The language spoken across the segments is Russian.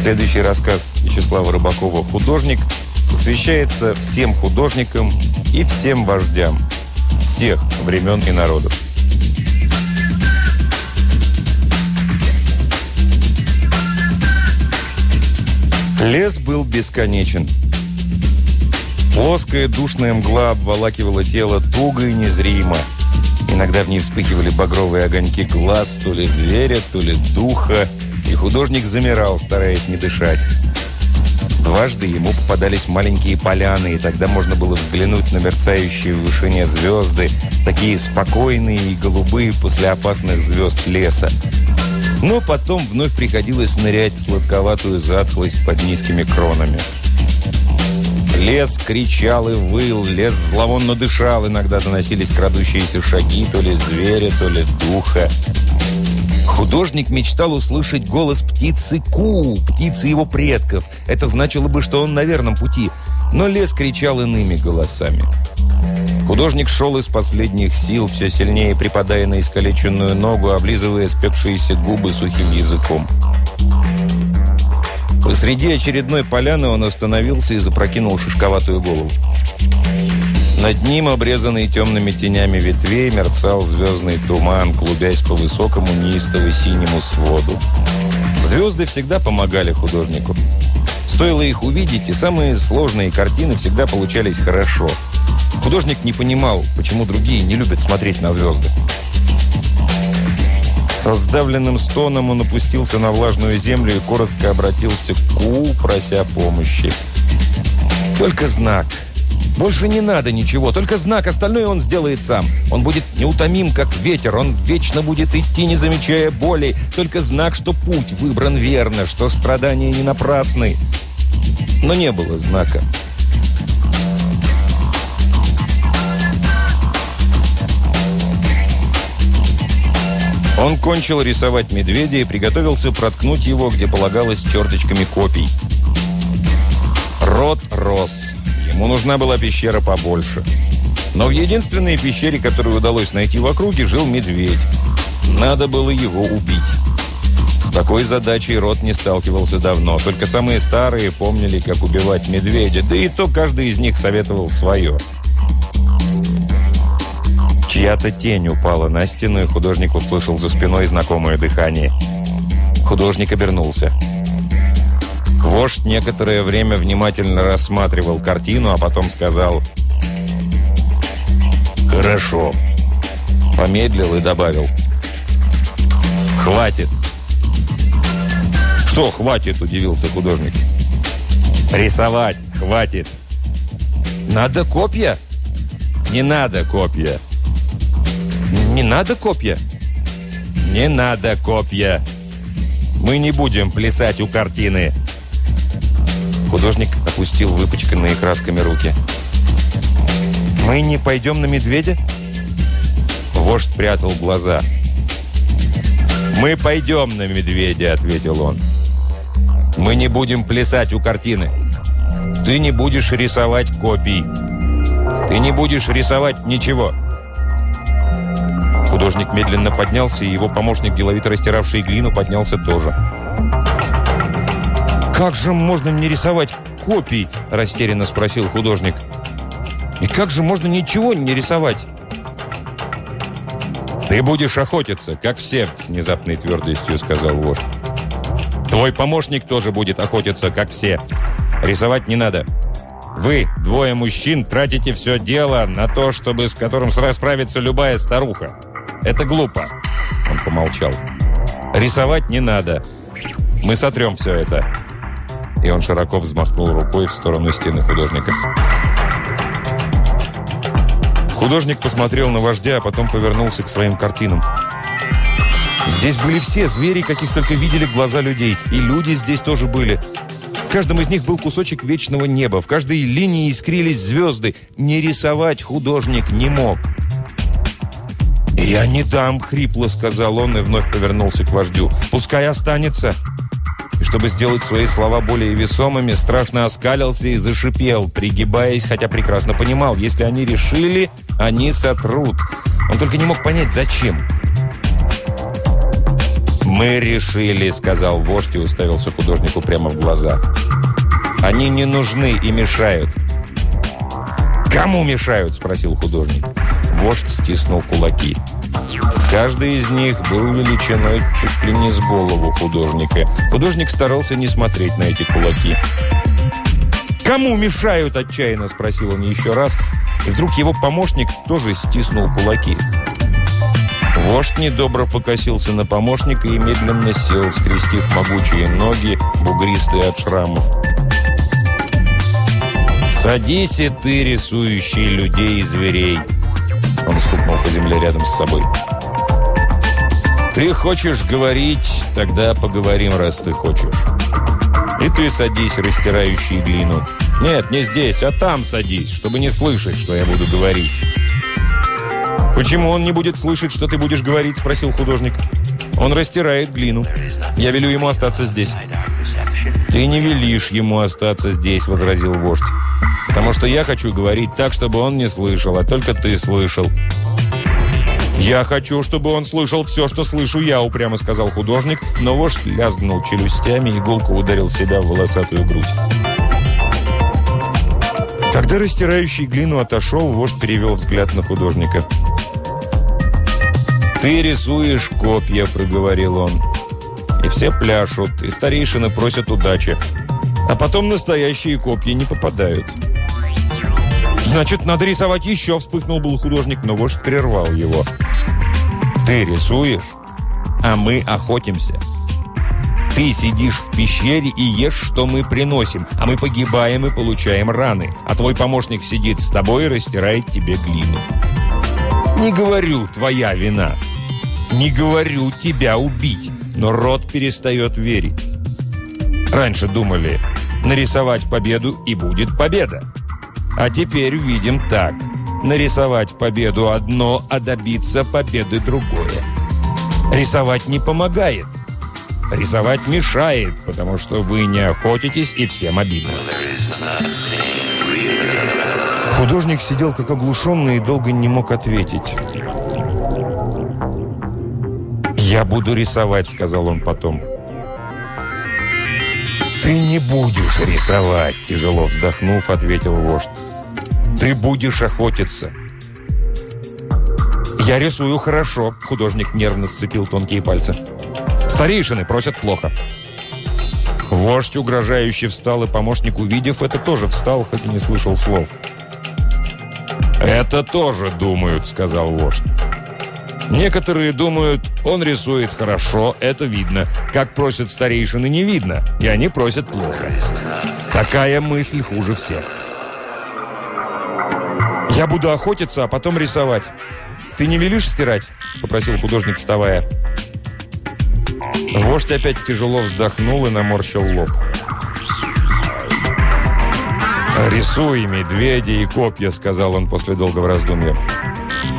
Следующий рассказ Вячеслава Рыбакова «Художник» посвящается всем художникам и всем вождям всех времен и народов. Лес был бесконечен. Плоская душная мгла обволакивала тело туго и незримо. Иногда в ней вспыхивали багровые огоньки глаз, то ли зверя, то ли духа, и художник замирал, стараясь не дышать. Дважды ему попадались маленькие поляны, и тогда можно было взглянуть на мерцающие в вышине звезды, такие спокойные и голубые после опасных звезд леса. Но потом вновь приходилось нырять в сладковатую затхлость под низкими кронами. Лес кричал и выл, лес зловонно дышал, иногда доносились крадущиеся шаги то ли зверя, то ли духа. Художник мечтал услышать голос птицы Ку, птицы его предков. Это значило бы, что он на верном пути. Но лес кричал иными голосами. Художник шел из последних сил, все сильнее припадая на искалеченную ногу, облизывая спекшиеся губы сухим языком. Посреди очередной поляны он остановился и запрокинул шишковатую голову. Над ним, обрезанный темными тенями ветвей, мерцал звездный туман, клубясь по высокому неистово-синему своду. Звезды всегда помогали художнику. Стоило их увидеть, и самые сложные картины всегда получались хорошо – Художник не понимал, почему другие не любят смотреть на звезды. Со сдавленным стоном он опустился на влажную землю и коротко обратился к Ку, прося помощи. «Только знак. Больше не надо ничего, только знак, остальное он сделает сам. Он будет неутомим, как ветер, он вечно будет идти, не замечая боли. Только знак, что путь выбран верно, что страдания не напрасны». Но не было знака. Он кончил рисовать медведя и приготовился проткнуть его, где полагалось черточками копий. Рот рос. Ему нужна была пещера побольше. Но в единственной пещере, которую удалось найти в округе, жил медведь. Надо было его убить. С такой задачей Рот не сталкивался давно. Только самые старые помнили, как убивать медведя. Да и то каждый из них советовал свое. Чья-то тень упала на стену, и художник услышал за спиной знакомое дыхание. Художник обернулся. Вождь некоторое время внимательно рассматривал картину, а потом сказал «Хорошо». Помедлил и добавил «Хватит». «Что хватит?» – удивился художник. «Рисовать хватит». «Надо копья?» «Не надо копья». Не надо копья? Не надо копья. Мы не будем плясать у картины. Художник опустил выпачканные красками руки. Мы не пойдем на медведя? Вождь прятал глаза. «Мы пойдем на медведя», — ответил он. «Мы не будем плясать у картины. Ты не будешь рисовать копий. Ты не будешь рисовать ничего». Художник медленно поднялся, и его помощник, деловито растиравший глину, поднялся тоже. «Как же можно не рисовать копий?» – растерянно спросил художник. «И как же можно ничего не рисовать?» «Ты будешь охотиться, как все», – с внезапной твердостью сказал вождь. «Твой помощник тоже будет охотиться, как все. Рисовать не надо. Вы, двое мужчин, тратите все дело на то, чтобы с которым справится любая старуха. Это глупо. Он помолчал. Рисовать не надо. Мы сотрем все это. И он широко взмахнул рукой в сторону стены художника. Художник посмотрел на вождя, а потом повернулся к своим картинам. Здесь были все звери, каких только видели глаза людей. И люди здесь тоже были. В каждом из них был кусочек вечного неба. В каждой линии искрились звезды. Не рисовать художник не мог. «Я не дам», — хрипло сказал он и вновь повернулся к вождю. «Пускай останется». И чтобы сделать свои слова более весомыми, страшно оскалился и зашипел, пригибаясь, хотя прекрасно понимал, если они решили, они сотрут. Он только не мог понять, зачем. «Мы решили», — сказал вождь и уставился художнику прямо в глаза. «Они не нужны и мешают». «Кому мешают?» – спросил художник. Вождь стиснул кулаки. Каждый из них был величиной чуть ли не с голову художника. Художник старался не смотреть на эти кулаки. «Кому мешают?» – отчаянно спросил он еще раз. И вдруг его помощник тоже стиснул кулаки. Вождь недобро покосился на помощника и медленно сел, скрестив могучие ноги, бугристые от шрамов. «Садись и ты, рисующий людей и зверей!» Он стукнул по земле рядом с собой. «Ты хочешь говорить, тогда поговорим, раз ты хочешь. И ты садись, растирающий глину. Нет, не здесь, а там садись, чтобы не слышать, что я буду говорить». «Почему он не будет слышать, что ты будешь говорить?» – спросил художник. «Он растирает глину. Я велю ему остаться здесь». «Ты не велишь ему остаться здесь», – возразил вождь. «Потому что я хочу говорить так, чтобы он не слышал, а только ты слышал». «Я хочу, чтобы он слышал все, что слышу я», – упрямо сказал художник, но вождь лязгнул челюстями и гулко ударил себя в волосатую грудь. Когда растирающий глину отошел, вождь перевел взгляд на художника. «Ты рисуешь копья», – проговорил он. И все пляшут, и старейшины просят удачи. А потом настоящие копья не попадают. «Значит, надо рисовать еще!» – вспыхнул был художник, но вождь прервал его. «Ты рисуешь, а мы охотимся. Ты сидишь в пещере и ешь, что мы приносим, а мы погибаем и получаем раны, а твой помощник сидит с тобой и растирает тебе глину. Не говорю, твоя вина. Не говорю тебя убить но род перестает верить. Раньше думали, нарисовать победу и будет победа. А теперь видим так. Нарисовать победу одно, а добиться победы другое. Рисовать не помогает. Рисовать мешает, потому что вы не охотитесь и всем обидно. Художник сидел как оглушенный и долго не мог ответить. «Я буду рисовать», — сказал он потом. «Ты не будешь рисовать», — тяжело вздохнув, ответил вождь. «Ты будешь охотиться». «Я рисую хорошо», — художник нервно сцепил тонкие пальцы. «Старейшины просят плохо». Вождь угрожающе встал, и помощник, увидев это, тоже встал, хоть и не слышал слов. «Это тоже думают», — сказал вождь. Некоторые думают, он рисует хорошо, это видно. Как просят старейшины, не видно, и они просят плохо. Такая мысль хуже всех. «Я буду охотиться, а потом рисовать. Ты не велишь стирать?» – попросил художник, вставая. Вождь опять тяжело вздохнул и наморщил лоб. «Рисуй медведя и копья», – сказал он после долгого раздумья.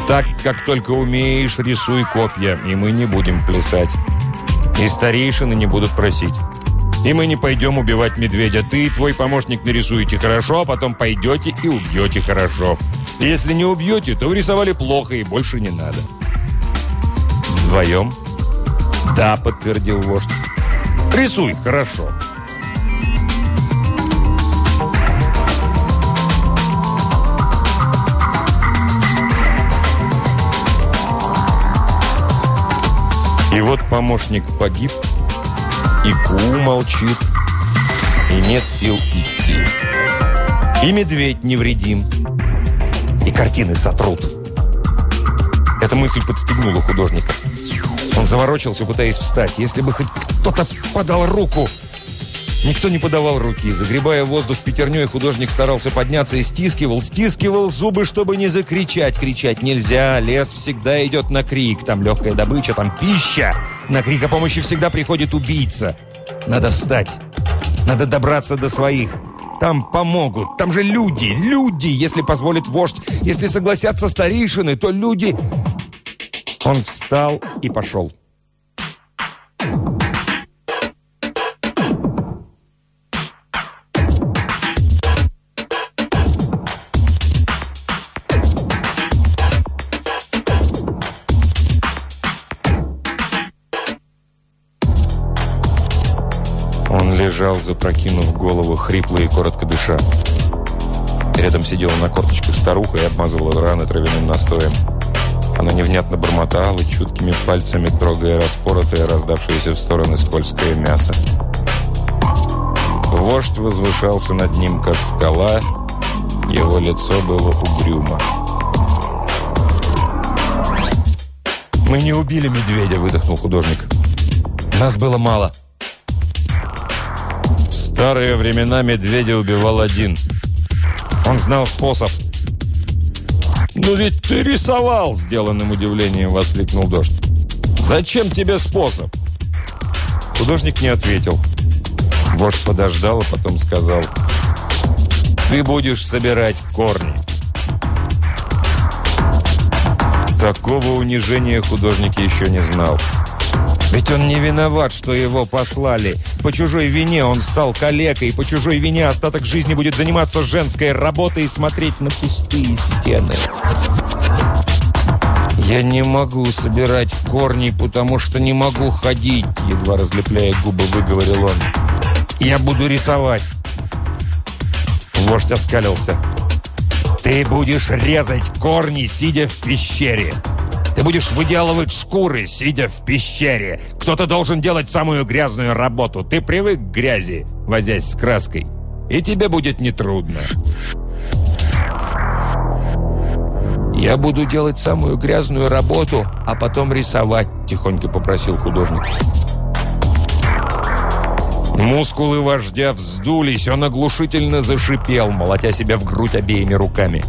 Так, как только умеешь, рисуй копья, и мы не будем плясать. И старейшины не будут просить. И мы не пойдем убивать медведя. Ты и твой помощник нарисуете хорошо, а потом пойдете и убьете хорошо. Если не убьете, то вы рисовали плохо и больше не надо. Вдвоем? Да, подтвердил вождь. Рисуй хорошо. И вот помощник погиб, и Ку молчит, и нет сил идти. И медведь невредим, картины сотрут. Эта мысль подстегнула художника. Он заворочился, пытаясь встать. Если бы хоть кто-то подал руку... Никто не подавал руки. Загребая воздух пятерней, художник старался подняться и стискивал, стискивал зубы, чтобы не закричать. Кричать нельзя, лес всегда идет на крик. Там легкая добыча, там пища. На крик о помощи всегда приходит убийца. Надо встать. Надо добраться до своих. Там помогут. Там же люди, люди, если позволит вождь. Если согласятся старейшины, то люди... Он встал и пошел. Лежал, запрокинув голову, хрипло и коротко дыша. Рядом сидела на корточках старуха и обмазывала раны травяным настоем. Она невнятно бормотала, чуткими пальцами трогая распоротое, раздавшееся в стороны скользкое мясо. Вождь возвышался над ним, как скала. Его лицо было угрюмо. «Мы не убили медведя», — выдохнул художник. «Нас было мало». Старые времена медведя убивал один. Он знал способ. «Ну ведь ты рисовал!» – сделанным удивлением воскликнул Дождь. «Зачем тебе способ?» Художник не ответил. Вождь подождал, а потом сказал, «Ты будешь собирать корни». Такого унижения художник еще не знал. Ведь он не виноват, что его послали. По чужой вине он стал калекой, по чужой вине остаток жизни будет заниматься женской работой и смотреть на пустые стены. «Я не могу собирать корни, потому что не могу ходить», едва разлепляя губы, выговорил он. «Я буду рисовать». Вождь оскалился. «Ты будешь резать корни, сидя в пещере. Ты будешь выделывать шкуры, сидя в пещере. Кто-то должен делать самую грязную работу. Ты привык к грязи, возясь с краской. И тебе будет нетрудно. «Я буду делать самую грязную работу, а потом рисовать», – тихонько попросил художник. Мускулы вождя вздулись, он оглушительно зашипел, молотя себя в грудь обеими руками.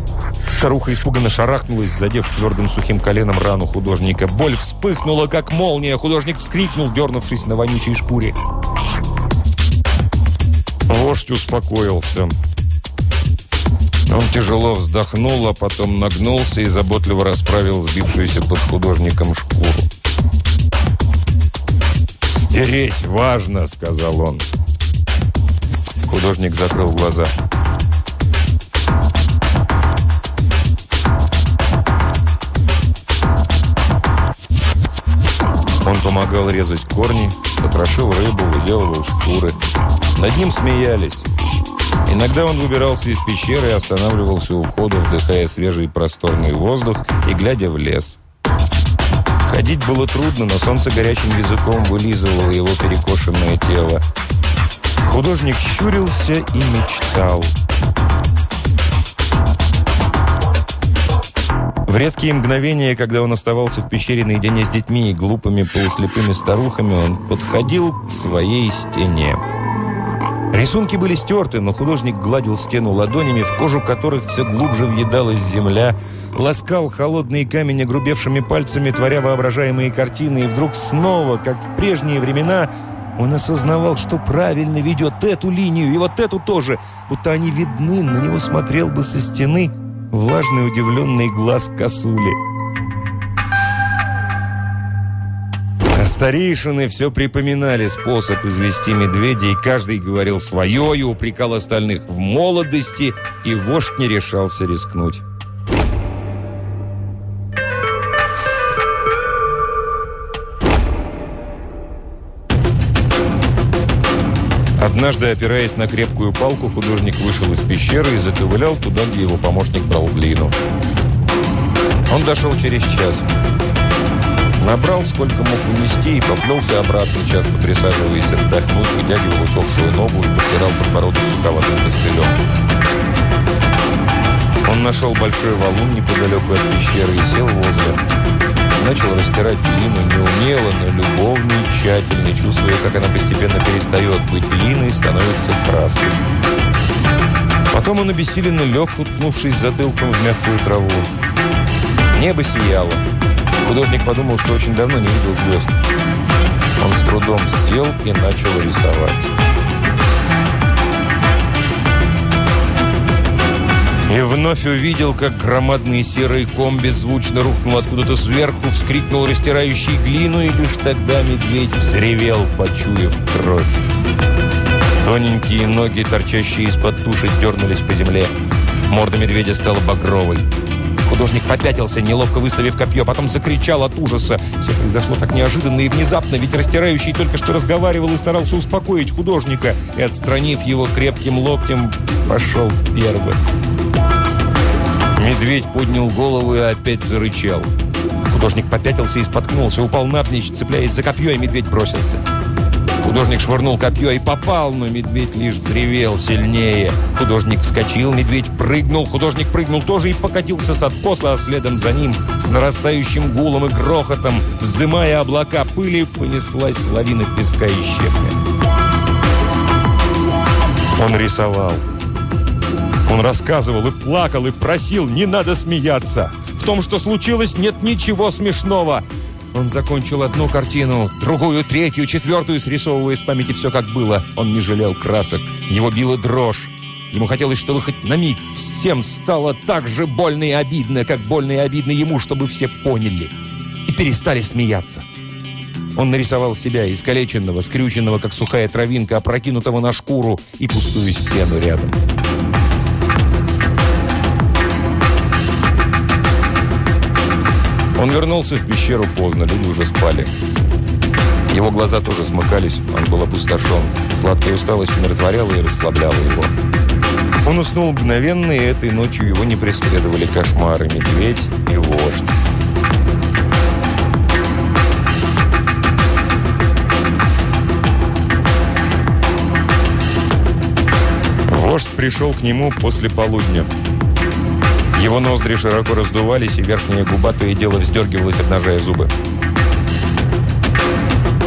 Старуха испуганно шарахнулась, задев твердым сухим коленом рану художника. Боль вспыхнула, как молния. Художник вскрикнул, дернувшись на вонючей шкуре. Вождь успокоился. Он тяжело вздохнул, а потом нагнулся и заботливо расправил сбившуюся под художником шкуру. «Стереть важно», — сказал он. Художник закрыл глаза. Он помогал резать корни, потрошил рыбу, выделывал шкуры. Над ним смеялись. Иногда он выбирался из пещеры и останавливался у входа, вдыхая свежий просторный воздух и глядя в лес. Ходить было трудно, но солнце горячим языком вылизывало его перекошенное тело. Художник щурился и мечтал. В редкие мгновения, когда он оставался в пещере наедине с детьми и глупыми полуслепыми старухами, он подходил к своей стене. Рисунки были стерты, но художник гладил стену ладонями, в кожу которых все глубже въедалась земля, ласкал холодный камень огрубевшими пальцами, творя воображаемые картины, и вдруг снова, как в прежние времена, он осознавал, что правильно ведет эту линию и вот эту тоже, будто они видны, на него смотрел бы со стены влажный удивленный глаз косули. А старейшины все припоминали способ извести медведя, и каждый говорил свое и упрекал остальных в молодости, и вождь не решался рискнуть. Однажды, опираясь на крепкую палку, художник вышел из пещеры и заковылял туда, где его помощник брал глину. Он дошел через час. Набрал, сколько мог унести, и поплелся обратно, часто присаживаясь отдохнуть, вытягивал усохшую ногу и подпирал подбородок суковатым костылем. Он нашел большой валун неподалеку от пещеры и сел возле начал растирать глину неумело, но любовно и тщательно, чувствуя, как она постепенно перестает быть глиной и становится краской. Потом он обессиленно лег, уткнувшись затылком в мягкую траву. Небо сияло. Художник подумал, что очень давно не видел звезд. Он с трудом сел и начал рисовать. И вновь увидел, как громадный серый ком беззвучно рухнул откуда-то сверху, вскрикнул растирающий глину, и лишь тогда медведь взревел, почуяв кровь. Тоненькие ноги, торчащие из-под туши, дернулись по земле. Морда медведя стала багровой. Художник попятился, неловко выставив копье, потом закричал от ужаса. Все произошло так неожиданно и внезапно, ведь растирающий только что разговаривал и старался успокоить художника, и, отстранив его крепким локтем, пошел первым. Медведь поднял голову и опять зарычал. Художник попятился и споткнулся, упал навзничь, цепляясь за копье, и медведь бросился. Художник швырнул копье и попал, но медведь лишь взревел сильнее. Художник вскочил, медведь прыгнул, художник прыгнул тоже и покатился с откоса, а следом за ним с нарастающим гулом и грохотом, вздымая облака пыли, понеслась лавина песка и щепня. Он рисовал. Он рассказывал и плакал, и просил, не надо смеяться. В том, что случилось, нет ничего смешного. Он закончил одну картину, другую, третью, четвертую, срисовывая из памяти все, как было. Он не жалел красок. Его била дрожь. Ему хотелось, чтобы хоть на миг всем стало так же больно и обидно, как больно и обидно ему, чтобы все поняли. И перестали смеяться. Он нарисовал себя, искалеченного, скрюченного, как сухая травинка, опрокинутого на шкуру и пустую стену рядом. Он вернулся в пещеру поздно, люди уже спали. Его глаза тоже смыкались, он был опустошен. Сладкая усталость умиротворяла и расслабляла его. Он уснул мгновенно, и этой ночью его не преследовали кошмары, медведь и вождь. Вождь пришел к нему после полудня. Его ноздри широко раздувались, и верхняя губа то и дело вздергивалась, обнажая зубы.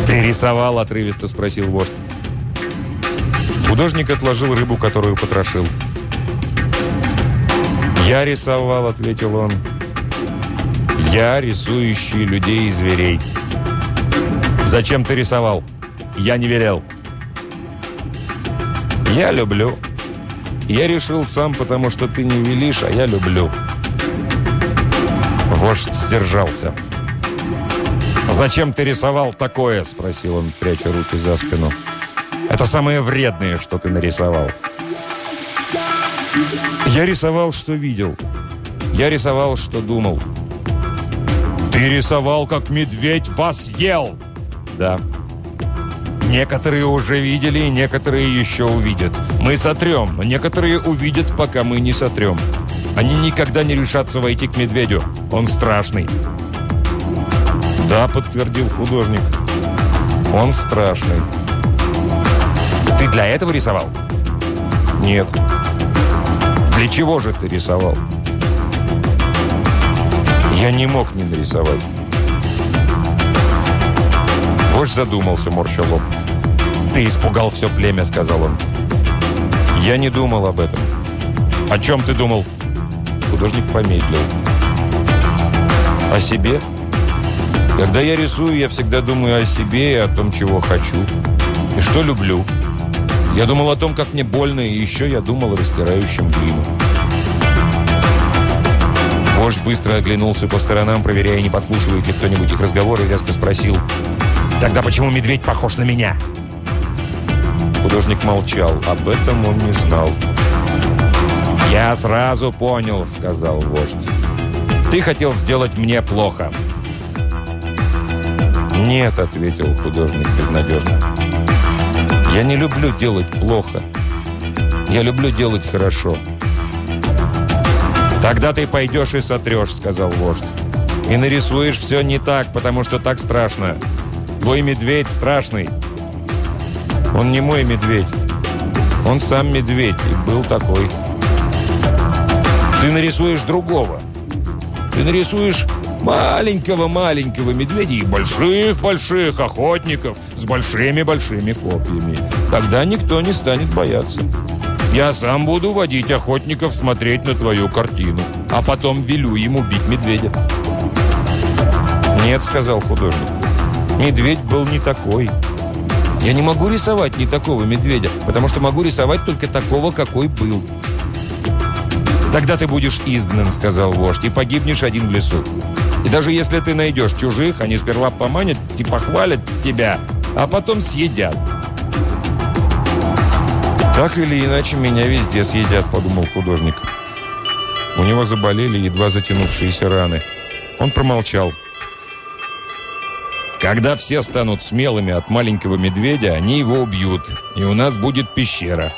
«Ты рисовал?» – отрывисто спросил вождь. Художник отложил рыбу, которую потрошил. «Я рисовал», – ответил он. «Я рисующий людей и зверей». «Зачем ты рисовал?» «Я не велел». «Я люблю». Я решил сам, потому что ты не велишь, а я люблю. Вождь сдержался. «Зачем ты рисовал такое?» – спросил он, пряча руки за спину. «Это самое вредное, что ты нарисовал». «Я рисовал, что видел. Я рисовал, что думал». «Ты рисовал, как медведь вас ел?» «Да». Некоторые уже видели, некоторые еще увидят. Мы сотрем, но некоторые увидят, пока мы не сотрем. Они никогда не решатся войти к медведю. Он страшный. Да, подтвердил художник. Он страшный. Ты для этого рисовал? Нет. Для чего же ты рисовал? Я не мог не нарисовать. Вождь задумался, морща лоб. «Ты испугал все племя», — сказал он. «Я не думал об этом». «О чем ты думал?» Художник помедлил. «О себе?» «Когда я рисую, я всегда думаю о себе и о том, чего хочу. И что люблю. Я думал о том, как мне больно, и еще я думал о растирающем глину». Вождь быстро оглянулся по сторонам, проверяя, не подслушивает ли кто-нибудь их разговор, и резко спросил – Тогда почему медведь похож на меня? Художник молчал. Об этом он не знал. «Я сразу понял», — сказал вождь. «Ты хотел сделать мне плохо». «Нет», — ответил художник безнадежно. «Я не люблю делать плохо. Я люблю делать хорошо». «Тогда ты пойдешь и сотрешь», — сказал вождь. «И нарисуешь все не так, потому что так страшно. Твой медведь страшный. Он не мой медведь. Он сам медведь и был такой. Ты нарисуешь другого. Ты нарисуешь маленького-маленького медведя и больших-больших охотников с большими-большими копьями. Тогда никто не станет бояться. Я сам буду водить охотников смотреть на твою картину, а потом велю ему бить медведя. «Нет», — сказал художник. Медведь был не такой. Я не могу рисовать не такого медведя, потому что могу рисовать только такого, какой был. «Тогда ты будешь изгнан», — сказал вождь, — «и погибнешь один в лесу. И даже если ты найдешь чужих, они сперва поманят и похвалят тебя, а потом съедят». «Так или иначе, меня везде съедят», — подумал художник. У него заболели едва затянувшиеся раны. Он промолчал. «Когда все станут смелыми от маленького медведя, они его убьют, и у нас будет пещера».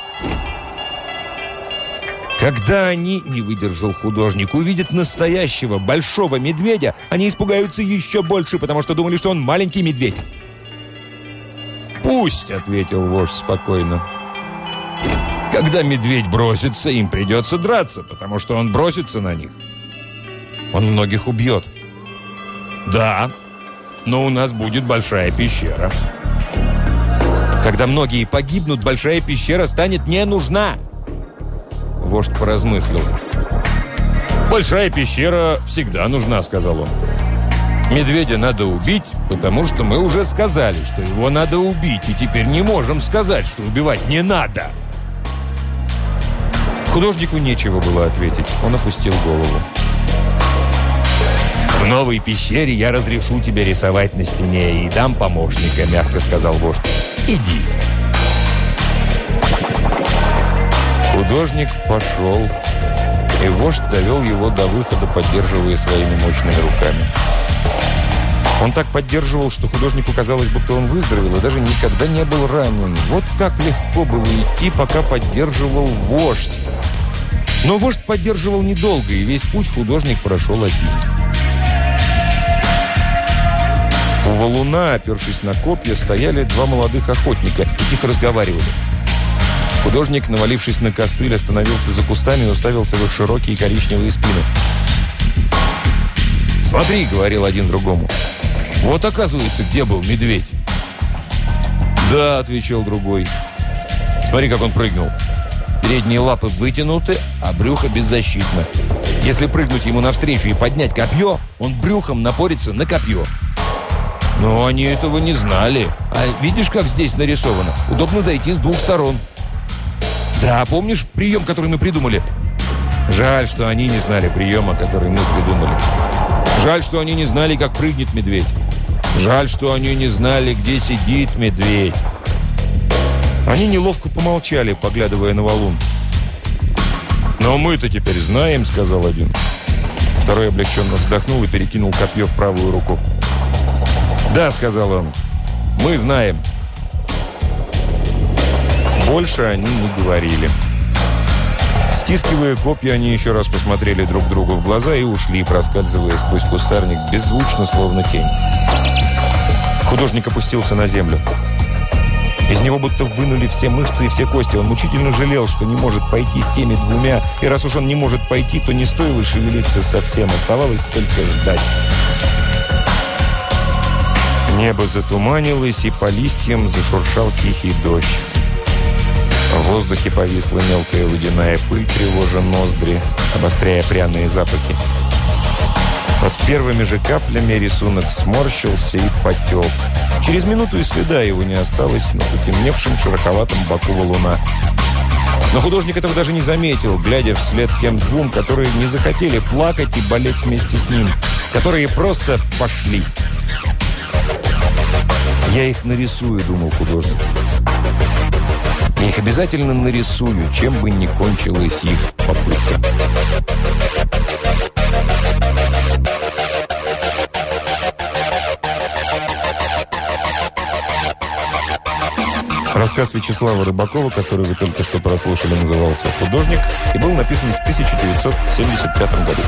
Когда они, не выдержал художник, увидят настоящего большого медведя, они испугаются еще больше, потому что думали, что он маленький медведь. «Пусть», — ответил вождь спокойно. «Когда медведь бросится, им придется драться, потому что он бросится на них. Он многих убьет». «Да, но у нас будет большая пещера». «Когда многие погибнут, большая пещера станет не нужна». Вождь поразмыслил. «Большая пещера всегда нужна», — сказал он. «Медведя надо убить, потому что мы уже сказали, что его надо убить, и теперь не можем сказать, что убивать не надо». Художнику нечего было ответить. Он опустил голову. «В новой пещере я разрешу тебе рисовать на стене и дам помощника», — мягко сказал вождь. «Иди». Художник пошел, и вождь довел его до выхода, поддерживая своими мощными руками. Он так поддерживал, что художнику казалось, будто он выздоровел и даже никогда не был ранен. Вот как легко было идти, пока поддерживал вождь. Но вождь поддерживал недолго, и весь путь художник прошел один. У валуна, опершись на копья, стояли два молодых охотника и тихо разговаривали. Художник, навалившись на костыль, остановился за кустами и уставился в их широкие коричневые спины. «Смотри», — говорил один другому, — «вот оказывается, где был медведь». «Да», — отвечал другой. «Смотри, как он прыгнул. Передние лапы вытянуты, а брюхо беззащитно. Если прыгнуть ему навстречу и поднять копье, он брюхом напорится на копье». Но они этого не знали. А видишь, как здесь нарисовано? Удобно зайти с двух сторон. Да, помнишь прием, который мы придумали? Жаль, что они не знали приема, который мы придумали. Жаль, что они не знали, как прыгнет медведь. Жаль, что они не знали, где сидит медведь. Они неловко помолчали, поглядывая на валун. «Но мы-то теперь знаем», — сказал один. Второй облегченно вздохнул и перекинул копье в правую руку. «Да», — сказал он, — «мы знаем». Больше они не говорили. Стискивая копья, они еще раз посмотрели друг другу в глаза и ушли, проскальзывая сквозь кустарник, беззвучно, словно тень. Художник опустился на землю. Из него будто вынули все мышцы и все кости. Он мучительно жалел, что не может пойти с теми двумя. И раз уж он не может пойти, то не стоило шевелиться совсем. Оставалось только ждать. Небо затуманилось, и по листьям зашуршал тихий дождь. В воздухе повисла мелкая водяная пыль, тревожа ноздри, обостряя пряные запахи. Под первыми же каплями рисунок сморщился и потек. Через минуту и следа его не осталось на потемневшем широковатом боку валуна. Но художник этого даже не заметил, глядя вслед тем двум, которые не захотели плакать и болеть вместе с ним, которые просто пошли. «Я их нарисую», — думал художник. Я их обязательно нарисую, чем бы ни кончилась их попытка. Рассказ Вячеслава Рыбакова, который вы только что прослушали, назывался «Художник» и был написан в 1975 году.